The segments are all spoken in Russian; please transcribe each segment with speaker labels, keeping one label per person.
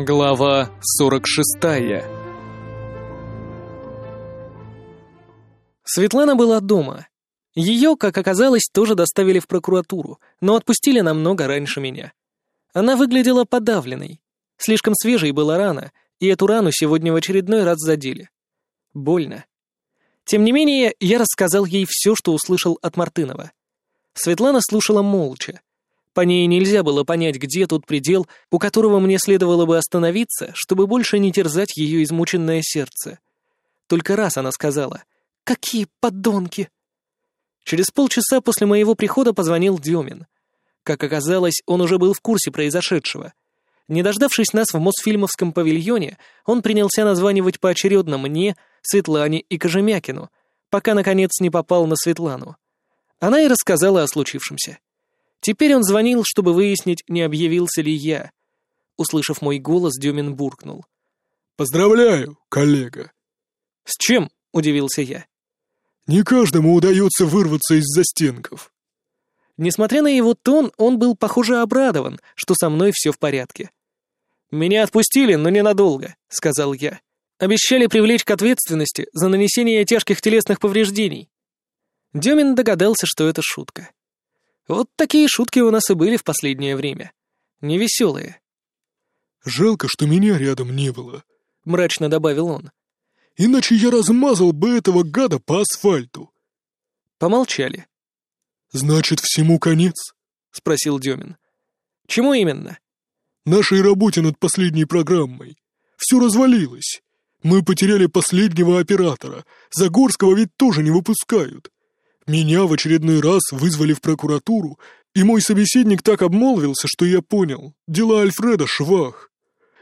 Speaker 1: Глава 46 Светлана была дома. Ее, как оказалось, тоже доставили в прокуратуру, но отпустили намного раньше меня. Она выглядела подавленной. Слишком свежей была рана, и эту рану сегодня в очередной раз задели. Больно. Тем не менее, я рассказал ей все, что услышал от Мартынова. Светлана слушала молча, по ней нельзя было понять, где тут предел, у которого мне следовало бы остановиться, чтобы больше не терзать ее измученное сердце. Только раз она сказала «Какие подонки!» Через полчаса после моего прихода позвонил Демин. Как оказалось, он уже был в курсе произошедшего. Не дождавшись нас в Мосфильмовском павильоне, он принялся названивать поочередно мне, Светлане и Кожемякину, пока, наконец, не попал на Светлану. Она и рассказала о случившемся. Теперь он звонил, чтобы выяснить, не объявился ли я. Услышав мой голос, Дюмин буркнул.
Speaker 2: «Поздравляю, коллега!»
Speaker 1: «С чем?» — удивился я.
Speaker 2: «Не каждому удается вырваться из застенков».
Speaker 1: Несмотря на его тон, он был, похоже, обрадован, что со мной все в порядке. «Меня отпустили, но ненадолго», — сказал я. «Обещали привлечь к ответственности за нанесение тяжких телесных повреждений». Демин догадался, что это шутка. Вот такие шутки у нас и были в последнее время. Невеселые.
Speaker 2: «Жалко, что меня рядом не было», —
Speaker 1: мрачно добавил он.
Speaker 2: «Иначе я размазал бы этого гада по асфальту».
Speaker 1: Помолчали.
Speaker 2: «Значит, всему конец?»
Speaker 1: — спросил Демин. «Чему именно?»
Speaker 2: «Нашей работе над последней программой. Все развалилось. Мы потеряли последнего оператора. Загорского ведь тоже не выпускают. Меня в очередной раз вызвали в прокуратуру, и мой собеседник так обмолвился, что я понял. Дела Альфреда швах.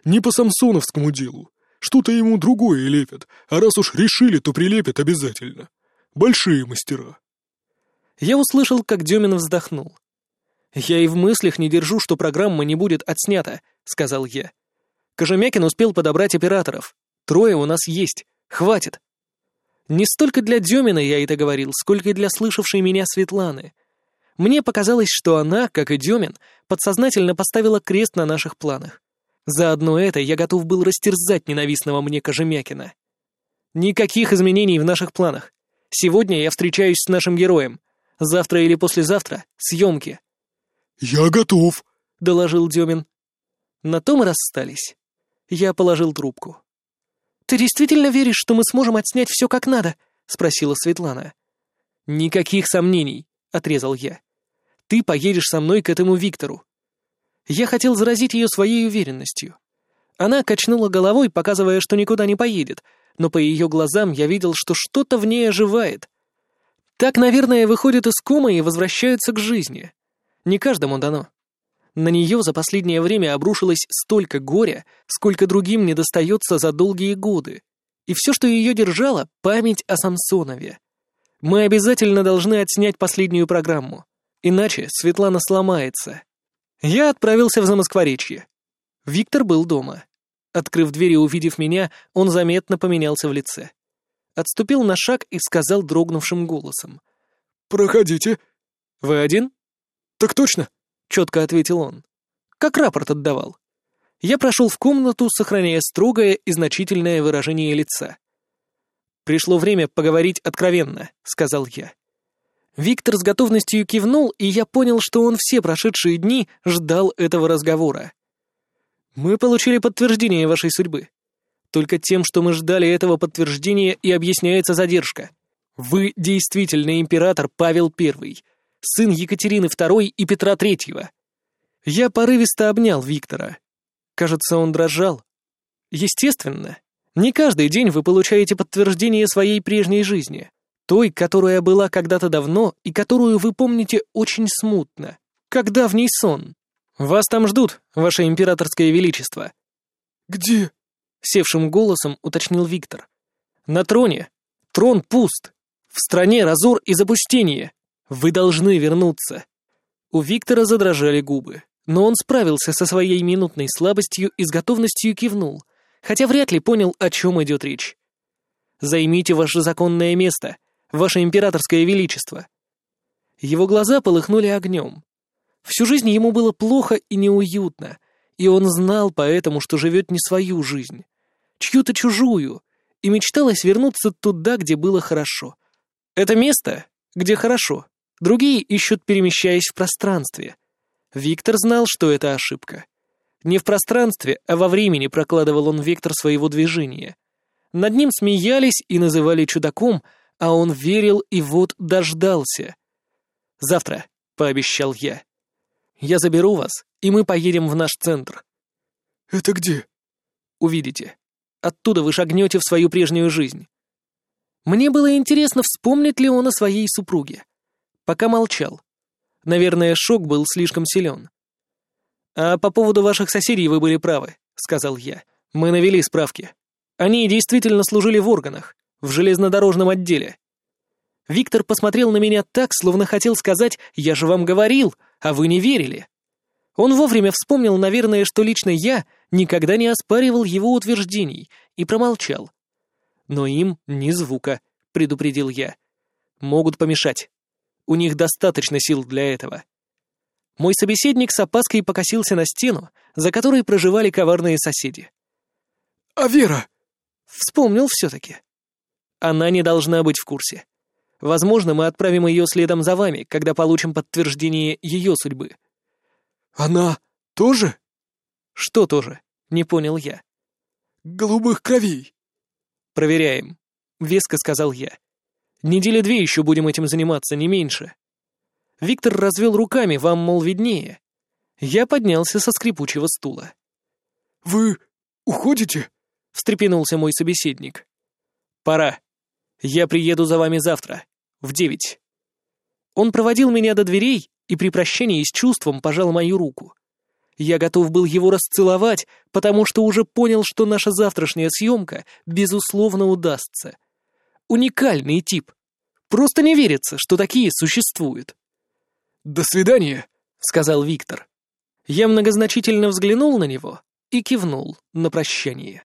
Speaker 2: Не по самсоновскому делу. Что-то ему другое лепят, а раз уж решили, то прилепят обязательно. Большие мастера.
Speaker 1: Я услышал, как Демин вздохнул. «Я и в мыслях не держу, что программа не будет отснята», — сказал я. Кожемякин успел подобрать операторов. Трое у нас есть. Хватит. Не столько для Демина я это говорил, сколько и для слышавшей меня Светланы. Мне показалось, что она, как и Демин, подсознательно поставила крест на наших планах. Заодно это я готов был растерзать ненавистного мне Кожемякина. Никаких изменений в наших планах. Сегодня я встречаюсь с нашим героем. Завтра или послезавтра — съемки.
Speaker 2: «Я готов», —
Speaker 1: доложил Демин. На том и расстались. Я положил трубку. «Ты действительно веришь, что мы сможем отснять все как надо?» — спросила Светлана. «Никаких сомнений», — отрезал я. «Ты поедешь со мной к этому Виктору». Я хотел заразить ее своей уверенностью. Она качнула головой, показывая, что никуда не поедет, но по ее глазам я видел, что что-то в ней оживает. Так, наверное, выходят из комы и возвращаются к жизни. Не каждому дано. На нее за последнее время обрушилось столько горя, сколько другим не достается за долгие годы. И все, что ее держало — память о Самсонове. Мы обязательно должны отснять последнюю программу. Иначе Светлана сломается. Я отправился в Замоскворечье. Виктор был дома. Открыв дверь и увидев меня, он заметно поменялся в лице. Отступил на шаг и сказал дрогнувшим голосом.
Speaker 2: «Проходите».
Speaker 1: «Вы один?»
Speaker 2: «Так точно».
Speaker 1: — четко ответил он. «Как рапорт отдавал». Я прошел в комнату, сохраняя строгое и значительное выражение лица. «Пришло время поговорить откровенно», — сказал я. Виктор с готовностью кивнул, и я понял, что он все прошедшие дни ждал этого разговора. «Мы получили подтверждение вашей судьбы. Только тем, что мы ждали этого подтверждения, и объясняется задержка. Вы действительно император Павел Первый сын Екатерины II и Петра III. Я порывисто обнял Виктора. Кажется, он дрожал. Естественно, не каждый день вы получаете подтверждение своей прежней жизни, той, которая была когда-то давно и которую вы помните очень смутно, как давний сон. Вас там ждут, ваше императорское величество.
Speaker 2: Где?
Speaker 1: Севшим голосом уточнил Виктор. На троне. Трон пуст. В стране разор и запустение. Вы должны вернуться!» У Виктора задрожали губы, но он справился со своей минутной слабостью и с готовностью кивнул, хотя вряд ли понял, о чем идет речь. «Займите ваше законное место, ваше императорское величество!» Его глаза полыхнули огнем. Всю жизнь ему было плохо и неуютно, И он знал поэтому, что живет не свою жизнь, чью-то чужую, и мечталось вернуться туда, где было хорошо. Это место, где хорошо, другие ищут, перемещаясь в пространстве. Виктор знал, что это ошибка. Не в пространстве, а во времени прокладывал он вектор своего движения. Над ним смеялись и называли чудаком, а он верил и вот дождался. «Завтра», — пообещал я. «Я заберу вас, и мы поедем в наш центр».
Speaker 2: «Это где?»
Speaker 1: «Увидите. Оттуда вы шагнете в свою прежнюю жизнь». Мне было интересно, вспомнит ли он о своей супруге. Пока молчал. Наверное, шок был слишком силен. «А по поводу ваших соседей вы были правы», — сказал я. «Мы навели справки. Они действительно служили в органах, в железнодорожном отделе». Виктор посмотрел на меня так, словно хотел сказать «Я же вам говорил, а вы не верили». Он вовремя вспомнил, наверное, что лично я никогда не оспаривал его утверждений и промолчал. «Но им ни звука», — предупредил я. «Могут помешать. У них достаточно сил для этого». Мой собеседник с опаской покосился на стену, за которой проживали коварные соседи.
Speaker 2: «А Вера?»
Speaker 1: Вспомнил все-таки. Она не должна быть в курсе. Возможно, мы отправим ее следом за вами, когда получим подтверждение ее судьбы.
Speaker 2: Она тоже?
Speaker 1: Что тоже? Не понял я.
Speaker 2: Голубых кровей.
Speaker 1: Проверяем. Веско сказал я. Недели две еще будем этим заниматься, не меньше. Виктор развел руками, вам, мол, виднее. Я поднялся со скрипучего стула.
Speaker 2: «Вы уходите?»
Speaker 1: — встрепенулся мой собеседник. «Пора. Я приеду за вами завтра, в девять». Он проводил меня до дверей и при прощении с чувством пожал мою руку. Я готов был его расцеловать, потому что уже понял, что наша завтрашняя съемка, безусловно, удастся. Уникальный тип. Просто не верится, что такие существуют.
Speaker 2: «До свидания», —
Speaker 1: сказал Виктор. Я многозначительно взглянул на него и кивнул на прощание.